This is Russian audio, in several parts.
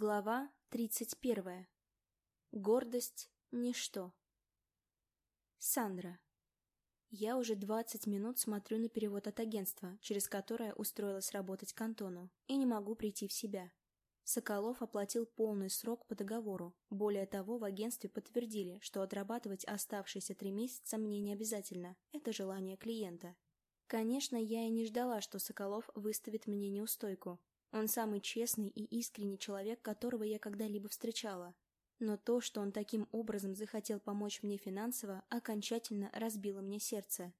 Глава 31. Гордость – ничто. Сандра. Я уже 20 минут смотрю на перевод от агентства, через которое устроилась работать к Антону, и не могу прийти в себя. Соколов оплатил полный срок по договору. Более того, в агентстве подтвердили, что отрабатывать оставшиеся три месяца мне не обязательно. Это желание клиента. Конечно, я и не ждала, что Соколов выставит мне неустойку, он самый честный и искренний человек, которого я когда-либо встречала. Но то, что он таким образом захотел помочь мне финансово, окончательно разбило мне сердце.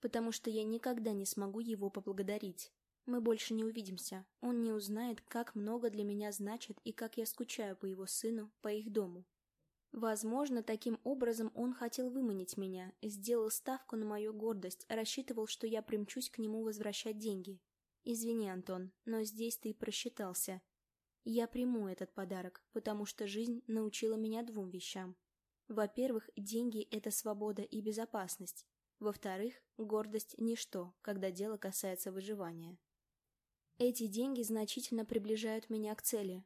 Потому что я никогда не смогу его поблагодарить. Мы больше не увидимся. Он не узнает, как много для меня значит и как я скучаю по его сыну, по их дому. Возможно, таким образом он хотел выманить меня, сделал ставку на мою гордость, рассчитывал, что я примчусь к нему возвращать деньги. Извини, Антон, но здесь ты просчитался. Я приму этот подарок, потому что жизнь научила меня двум вещам. Во-первых, деньги – это свобода и безопасность. Во-вторых, гордость – ничто, когда дело касается выживания. Эти деньги значительно приближают меня к цели.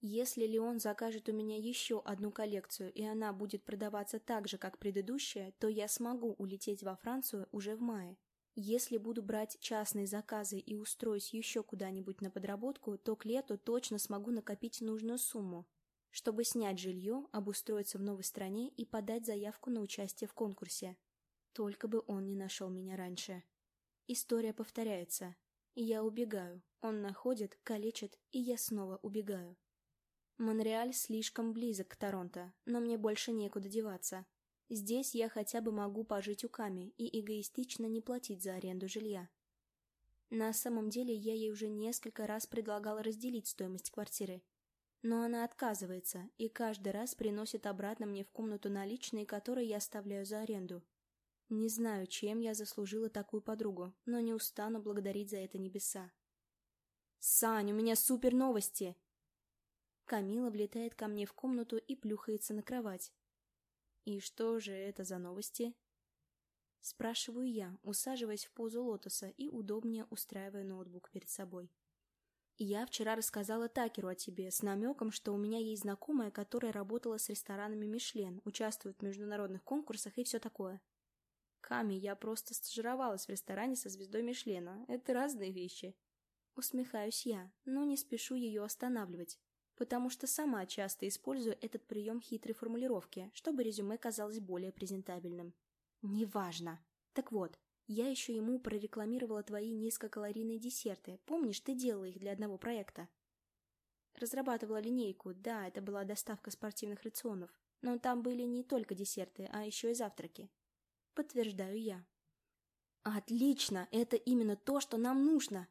Если Леон закажет у меня еще одну коллекцию, и она будет продаваться так же, как предыдущая, то я смогу улететь во Францию уже в мае. Если буду брать частные заказы и устроюсь еще куда-нибудь на подработку, то к лету точно смогу накопить нужную сумму, чтобы снять жилье, обустроиться в новой стране и подать заявку на участие в конкурсе. Только бы он не нашел меня раньше. История повторяется. Я убегаю, он находит, калечит, и я снова убегаю. Монреаль слишком близок к Торонто, но мне больше некуда деваться. Здесь я хотя бы могу пожить у Ками и эгоистично не платить за аренду жилья. На самом деле я ей уже несколько раз предлагала разделить стоимость квартиры. Но она отказывается и каждый раз приносит обратно мне в комнату наличные, которые я оставляю за аренду. Не знаю, чем я заслужила такую подругу, но не устану благодарить за это небеса. «Сань, у меня супер новости!» Камила влетает ко мне в комнату и плюхается на кровать. «И что же это за новости?» Спрашиваю я, усаживаясь в позу лотоса и удобнее устраивая ноутбук перед собой. «Я вчера рассказала Такеру о тебе с намеком, что у меня есть знакомая, которая работала с ресторанами Мишлен, участвует в международных конкурсах и все такое». «Ками, я просто стажировалась в ресторане со звездой Мишлена. Это разные вещи». Усмехаюсь я, но не спешу ее останавливать потому что сама часто использую этот прием хитрой формулировки, чтобы резюме казалось более презентабельным. Неважно. Так вот, я еще ему прорекламировала твои низкокалорийные десерты. Помнишь, ты делала их для одного проекта? Разрабатывала линейку, да, это была доставка спортивных рационов. Но там были не только десерты, а еще и завтраки. Подтверждаю я. Отлично, это именно то, что нам нужно.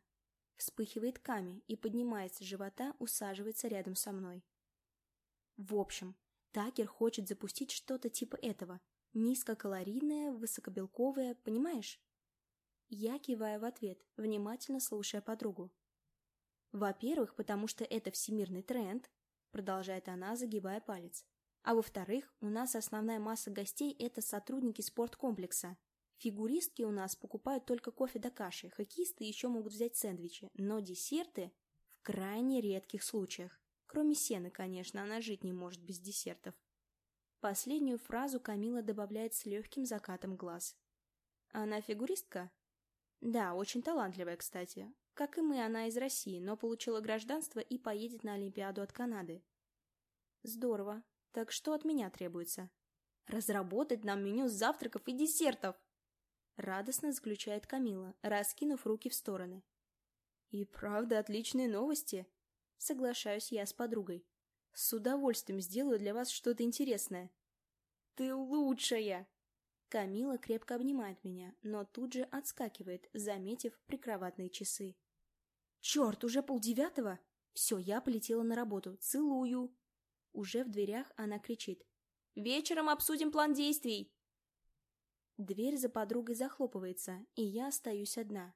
Вспыхивает Ками и, поднимаясь с живота, усаживается рядом со мной. В общем, Такер хочет запустить что-то типа этого. Низкокалорийное, высокобелковое, понимаешь? Я киваю в ответ, внимательно слушая подругу. Во-первых, потому что это всемирный тренд, продолжает она, загибая палец. А во-вторых, у нас основная масса гостей – это сотрудники спорткомплекса. Фигуристки у нас покупают только кофе да каши, хоккеисты еще могут взять сэндвичи, но десерты в крайне редких случаях. Кроме сены, конечно, она жить не может без десертов. Последнюю фразу Камила добавляет с легким закатом глаз. Она фигуристка? Да, очень талантливая, кстати. Как и мы, она из России, но получила гражданство и поедет на Олимпиаду от Канады. Здорово. Так что от меня требуется? Разработать нам меню завтраков и десертов! Радостно заключает Камила, раскинув руки в стороны. И правда, отличные новости. Соглашаюсь я с подругой. С удовольствием сделаю для вас что-то интересное. Ты лучшая! Камила крепко обнимает меня, но тут же отскакивает, заметив прикроватные часы. Черт, уже полдевятого? Все, я полетела на работу. Целую. Уже в дверях она кричит. Вечером обсудим план действий. Дверь за подругой захлопывается, и я остаюсь одна.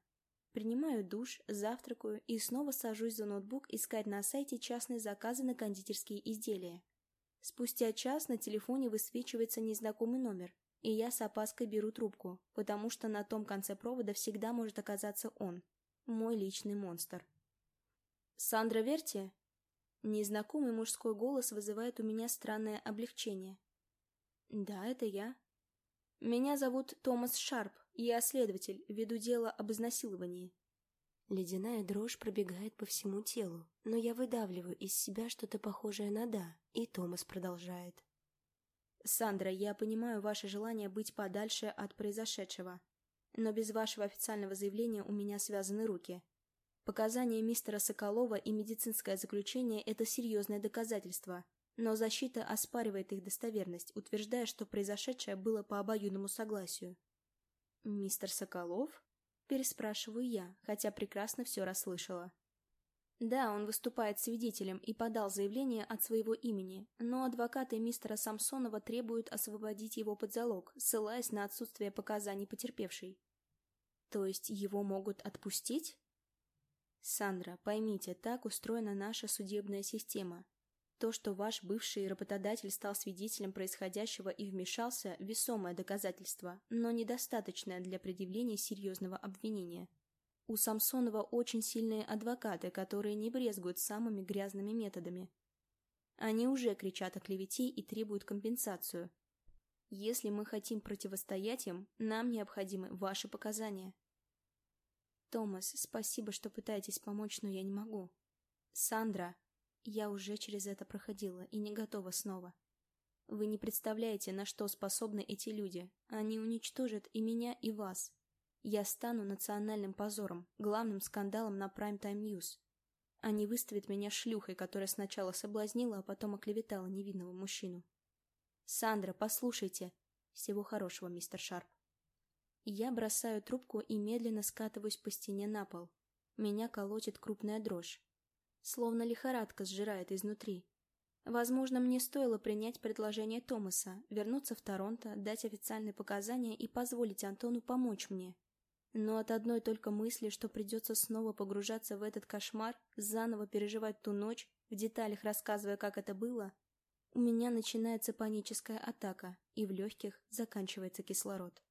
Принимаю душ, завтракаю и снова сажусь за ноутбук искать на сайте частные заказы на кондитерские изделия. Спустя час на телефоне высвечивается незнакомый номер, и я с опаской беру трубку, потому что на том конце провода всегда может оказаться он, мой личный монстр. «Сандра Верти?» Незнакомый мужской голос вызывает у меня странное облегчение. «Да, это я. Меня зовут Томас Шарп, я следователь, веду дело об изнасиловании». Ледяная дрожь пробегает по всему телу, но я выдавливаю из себя что-то похожее на «да», и Томас продолжает. «Сандра, я понимаю ваше желание быть подальше от произошедшего, но без вашего официального заявления у меня связаны руки. Показания мистера Соколова и медицинское заключение – это серьезное доказательство, но защита оспаривает их достоверность, утверждая, что произошедшее было по обоюдному согласию». «Мистер Соколов?» Переспрашиваю я, хотя прекрасно все расслышала. Да, он выступает свидетелем и подал заявление от своего имени, но адвокаты мистера Самсонова требуют освободить его под залог, ссылаясь на отсутствие показаний потерпевшей. То есть его могут отпустить? Сандра, поймите, так устроена наша судебная система. То, что ваш бывший работодатель стал свидетелем происходящего и вмешался – весомое доказательство, но недостаточное для предъявления серьезного обвинения. У Самсонова очень сильные адвокаты, которые не брезгуют самыми грязными методами. Они уже кричат о клевете и требуют компенсацию. Если мы хотим противостоять им, нам необходимы ваши показания. Томас, спасибо, что пытаетесь помочь, но я не могу. Сандра, я уже через это проходила и не готова снова. Вы не представляете, на что способны эти люди. Они уничтожат и меня, и вас. Я стану национальным позором, главным скандалом на Prime Time News. Они выставят меня шлюхой, которая сначала соблазнила, а потом оклеветала невинного мужчину. Сандра, послушайте. Всего хорошего, мистер Шарп. Я бросаю трубку и медленно скатываюсь по стене на пол. Меня колотит крупная дрожь. Словно лихорадка сжирает изнутри. Возможно, мне стоило принять предложение Томаса, вернуться в Торонто, дать официальные показания и позволить Антону помочь мне. Но от одной только мысли, что придется снова погружаться в этот кошмар, заново переживать ту ночь, в деталях рассказывая, как это было, у меня начинается паническая атака, и в легких заканчивается кислород.